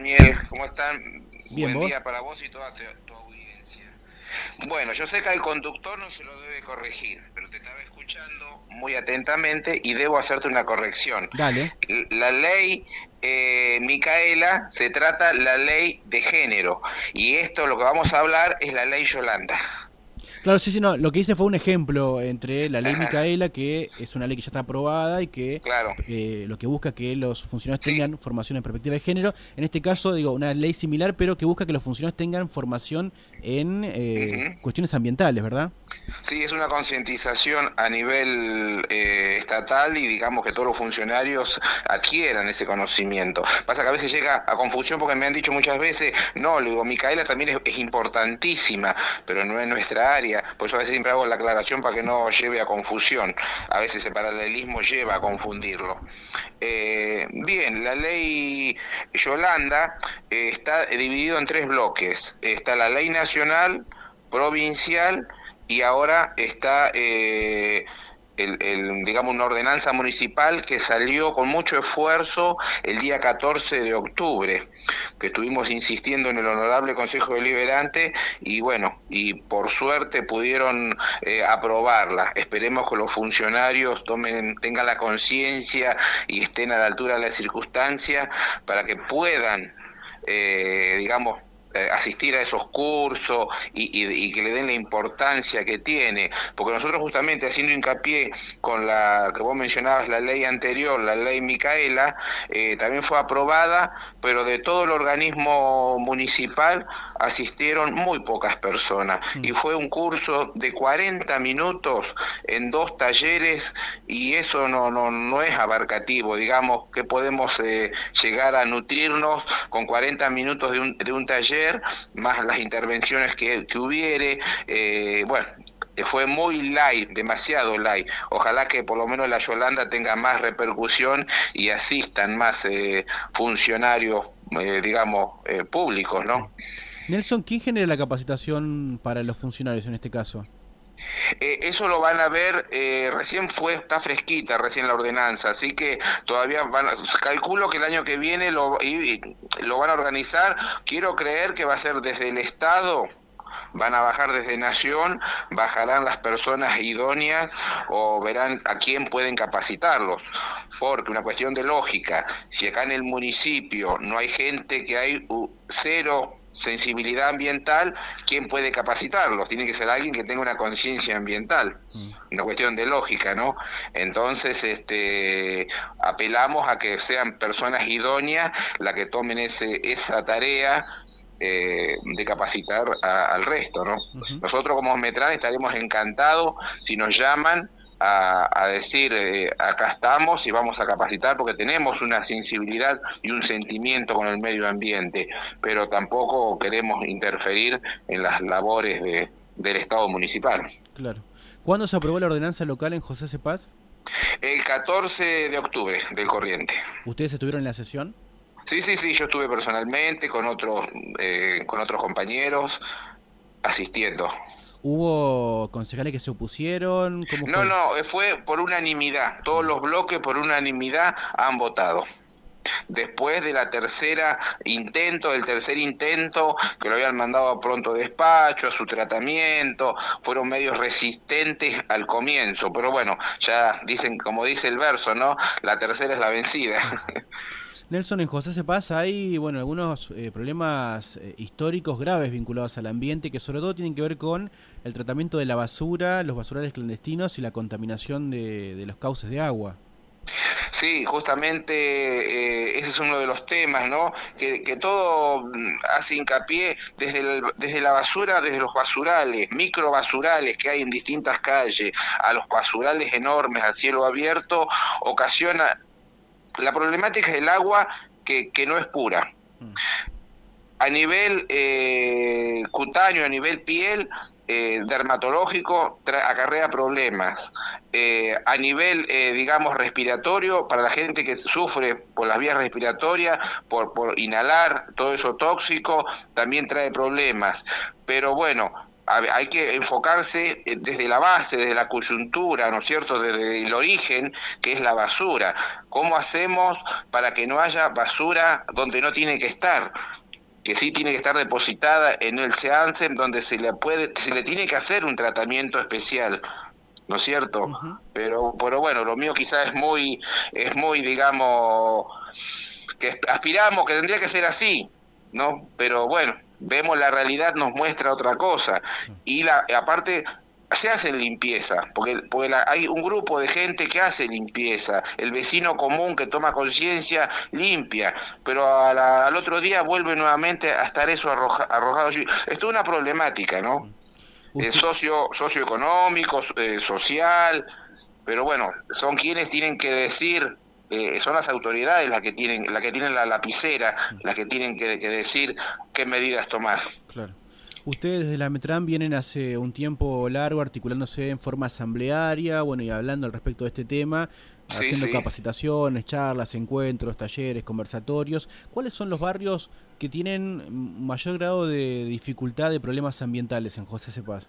Daniel? ¿Cómo están? Bien, Buen ¿vos? día para vos y toda tu, tu audiencia. Bueno, yo sé que al conductor no se lo debe corregir, pero te estaba escuchando muy atentamente y debo hacerte una corrección. Dale. La ley eh, Micaela se trata la ley de género y esto lo que vamos a hablar es la ley Yolanda. Claro, sí, sí, no. Lo que hice fue un ejemplo entre la ley Ajá. Micaela, que es una ley que ya está aprobada y que Claro. eh, lo que busca que los funcionarios Sí. tengan formación en perspectiva de género. En este caso, digo, una ley similar, pero que busca que los funcionarios tengan formación en eh, cuestiones ambientales, ¿verdad? Sí, es una concientización a nivel eh, estatal y digamos que todos los funcionarios adquieran ese conocimiento. Pasa que a veces llega a confusión porque me han dicho muchas veces, no, le digo, Micaela también es, es importantísima, pero no es nuestra área. Por eso a veces siempre hago la aclaración para que no lleve a confusión. A veces el paralelismo lleva a confundirlo. Eh, bien, la ley Yolanda eh, está dividido en tres bloques. Está la ley nacional, provincial y ahora está eh, el, digamos una ordenanza municipal que salió con mucho esfuerzo el día 14 de octubre que estuvimos insistiendo en el honorable Consejo Deliberante y bueno y por suerte pudieron eh, aprobarla. Esperemos que los funcionarios tomen tengan la conciencia y estén a la altura de las circunstancias para que puedan eh, digamos asistir a esos cursos y, y, y, que le den la importancia que tiene, porque nosotros justamente haciendo hincapié con la que vos mencionabas, la ley anterior, la ley Micaela, eh, también fue aprobada, pero de todo el organismo municipal asistieron muy pocas personas mm. y fue un curso de 40 minutos en dos talleres y eso no, no, no es abarcativo, digamos que podemos eh, llegar a nutrirnos con 40 minutos de un, de un taller más las intervenciones que, que hubiere, eh, bueno, fue muy light, demasiado light. Ojalá que por lo menos la Yolanda tenga más repercusión y asistan más eh, funcionarios, eh, digamos, eh, públicos, ¿no? Nelson, ¿quién genera la capacitación para los funcionarios en este caso? Eh, eso lo van a ver, eh, recién fue, está fresquita recién la ordenanza, así que todavía van calculo que el año que viene lo, y, lo van a organizar, quiero creer que va a ser desde el Estado, van a bajar desde Nación, bajarán las personas idóneas o verán a quién pueden capacitarlos. Porque una cuestión de lógica, si acá en el municipio no hay gente que hay cero sensibilidad ambiental, ¿quién puede capacitarlos? Tiene que ser alguien que tenga una conciencia ambiental, mm. una cuestión de lógica, ¿no? Entonces, este, apelamos a que sean personas idóneas las que tomen ese, esa tarea eh, de capacitar a, al resto, ¿no? Uh -huh. Nosotros como Metran estaremos encantados si nos llaman a, a decir eh, acá estamos y vamos a capacitar porque tenemos una sensibilidad y un sentimiento con el medio ambiente, pero tampoco queremos interferir en las labores de, del Estado municipal. Claro. ¿Cuándo se aprobó la ordenanza local en José Cepaz? El 14 de octubre del corriente. ¿Ustedes estuvieron en la sesión? Sí, sí, sí, yo estuve personalmente con otros, eh, con otros compañeros asistiendo. ¿Hubo concejales que se opusieron? ¿Cómo no, fue? no, fue por unanimidad. Todos los bloques por unanimidad han votado. Después de la tercera intento, del tercer intento, que lo habían mandado a pronto despacho, a su tratamiento, fueron medios resistentes al comienzo, pero bueno, ya dicen, como dice el verso, ¿no? La tercera es la vencida. Nelson, en José Cepaz hay bueno, algunos eh, problemas eh, históricos graves vinculados al ambiente que sobre todo tienen que ver con el tratamiento de la basura, los basurales clandestinos y la contaminación de, de los cauces de agua. Sí, justamente eh, ese es uno de los temas, ¿no? Que, que todo hace hincapié desde, desde la basura, desde los basurales, micro basurales que hay en distintas calles, a los basurales enormes a cielo abierto, ocasiona la problemática del agua que, que no es pura. A nivel eh, cutáneo, a nivel piel, eh, dermatológico, acarrea problemas. Eh, a nivel, eh, digamos, respiratorio, para la gente que sufre por las vías respiratorias, por, por inhalar todo eso tóxico, también trae problemas. Pero bueno, hay que enfocarse eh, desde la base, desde la coyuntura, ¿no es cierto?, desde el origen, que es la basura. ¿Cómo hacemos para que no haya basura donde no tiene que estar? que sí tiene que estar depositada en el SEANSEM donde se le puede se le tiene que hacer un tratamiento especial ¿no es cierto? Pero pero bueno, lo mío quizás es muy es muy digamos que aspiramos que tendría que ser así, ¿no? Pero bueno, vemos la realidad nos muestra otra cosa y la aparte se hace limpieza, porque, porque hay un grupo de gente que hace limpieza, el vecino común que toma conciencia limpia, pero al otro día vuelve nuevamente a estar eso arrojado. Esto es una problemática, ¿no? Es socio, socioeconómico, eh, social, pero bueno, son quienes tienen que decir eh, son las autoridades las que tienen la que tienen la lapicera, las que tienen que, decir qué medidas tomar. Claro. Ustedes desde la Metran vienen hace un tiempo largo articulándose en forma asamblearia, bueno, y hablando al respecto de este tema, haciendo capacitaciones, charlas, encuentros, talleres, conversatorios. ¿Cuáles son los barrios que tienen mayor grado de dificultad de problemas ambientales en José Cepaz?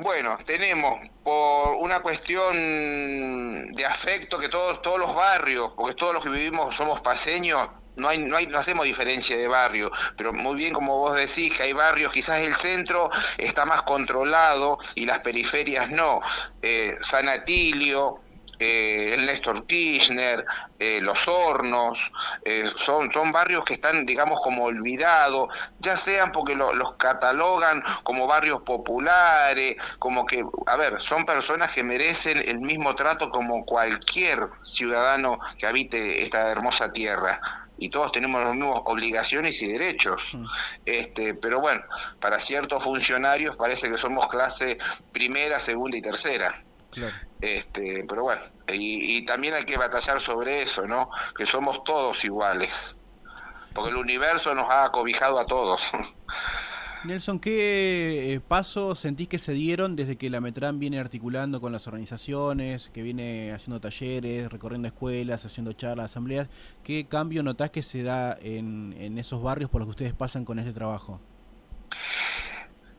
Bueno, tenemos por una cuestión de afecto que todos todos los barrios, porque todos los que vivimos somos paseños, no hay, no hay, no hacemos diferencia de barrio, pero muy bien como vos decís que hay barrios, quizás el centro está más controlado y las periferias no. Eh, San Atilio, eh, el Néstor Kirchner, eh, Los Hornos, eh, son, son barrios que están, digamos, como olvidados, ya sean porque los catalogan como barrios populares, como que, a ver, son personas que merecen el mismo trato como cualquier ciudadano que habite esta hermosa tierra y todos tenemos las mismas obligaciones y derechos. Mm. Este, pero bueno, para ciertos funcionarios parece que somos clase primera, segunda y tercera. Este, pero bueno, y, también hay que batallar sobre eso, ¿no? Que somos todos iguales, porque el universo nos ha acobijado a todos. Nelson, ¿qué eh, pasos sentís que se dieron desde que la Metran viene articulando con las organizaciones, que viene haciendo talleres, recorriendo escuelas, haciendo charlas, asambleas? ¿Qué cambio notás que se da en, en esos barrios por los que ustedes pasan con este trabajo?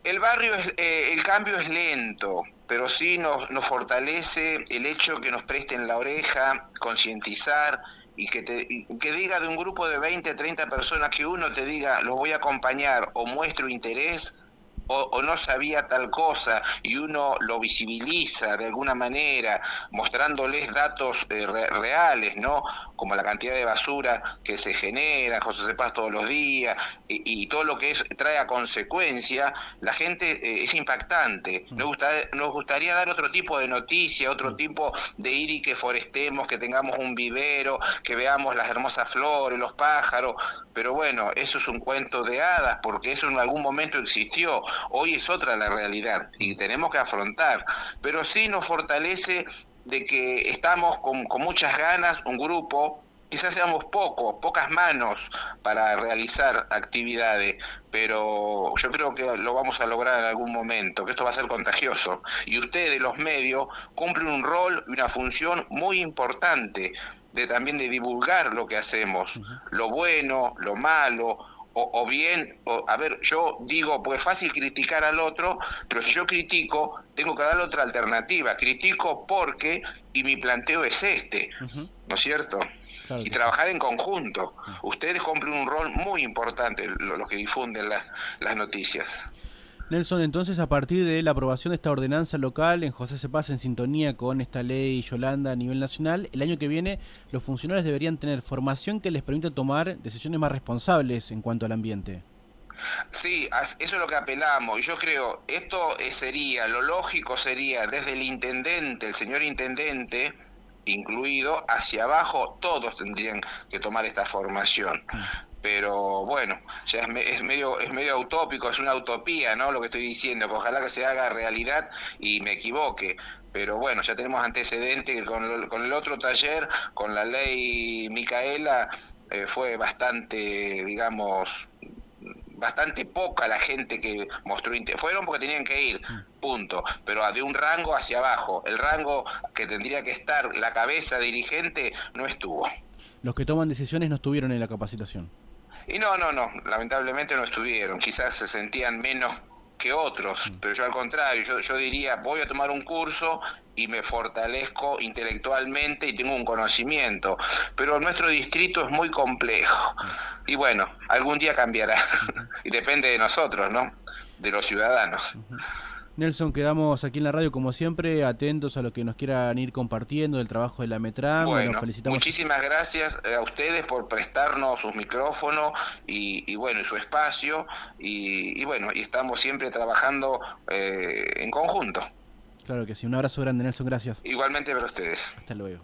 El barrio, es, eh, el cambio es lento, pero sí nos, fortalece el hecho que nos presten la oreja, concientizar y que, te, que diga de un grupo de 20, 30 personas que uno te diga, los voy a acompañar o muestro interés, o, no sabía tal cosa y uno lo visibiliza de alguna manera, mostrándoles datos eh, reales, ¿no? Como la cantidad de basura que se genera, José Cepaz todos los días, y, todo lo que es, trae a consecuencia, la gente eh, es impactante. Nos, nos gustaría dar otro tipo de noticia, otro tipo de ir y que forestemos, que tengamos un vivero, que veamos las hermosas flores, los pájaros, pero bueno, eso es un cuento de hadas, porque eso en algún momento existió. Hoy es otra la realidad y tenemos que afrontar, pero sí nos fortalece de que estamos con, muchas ganas, un grupo, quizás seamos pocos, pocas manos para realizar actividades, pero yo creo que lo vamos a lograr en algún momento, que esto va a ser contagioso. Y ustedes, los medios, cumplen un rol y una función muy importante de también de divulgar lo que hacemos, lo bueno, lo malo, o, bien, a ver, yo digo, pues es fácil criticar al otro, pero si yo critico, tengo que darle otra alternativa. Critico porque, y mi planteo es este, ¿no es cierto? y trabajar en conjunto. Ustedes cumplen un rol muy importante, los que difunden las noticias. Nelson, entonces a partir de la aprobación de esta ordenanza local en José Cepaz en sintonía con esta ley Yolanda a nivel nacional, el año que viene los funcionarios deberían tener formación que les permita tomar decisiones más responsables en cuanto al ambiente. Sí, eso es lo que apelamos. Y yo creo, esto sería, lo lógico sería desde el intendente, el señor intendente, incluido, hacia abajo, todos tendrían que tomar esta formación. Mm pero bueno, ya es, medio es medio utópico, es una utopía, ¿no? Lo que estoy diciendo, que ojalá que se haga realidad y me equivoque. Pero bueno, ya tenemos antecedentes que con, el otro taller, con la ley Micaela, eh, fue bastante, digamos, bastante poca la gente que mostró interés. Fueron porque tenían que ir, punto. Pero de un rango hacia abajo. El rango que tendría que estar la cabeza dirigente no estuvo. Los que toman decisiones no estuvieron en la capacitación. Y no, no, no, lamentablemente no estuvieron, quizás se sentían menos que otros, mm. pero yo al contrario, yo, yo diría, voy a tomar un curso y me fortalezco intelectualmente y tengo un conocimiento, pero nuestro distrito es muy complejo. Y bueno, algún día cambiará. Y depende de nosotros, ¿no? De los ciudadanos. Nelson, quedamos aquí en la radio como siempre, atentos a lo que nos quieran ir compartiendo del trabajo de la Metram. Bueno, felicitamos. muchísimas gracias eh, a ustedes por prestarnos sus micrófonos y, bueno, y su espacio. Y, bueno, y estamos siempre trabajando eh, en conjunto. Claro que sí. Un abrazo grande, Nelson. Gracias. Igualmente para ustedes. Hasta luego.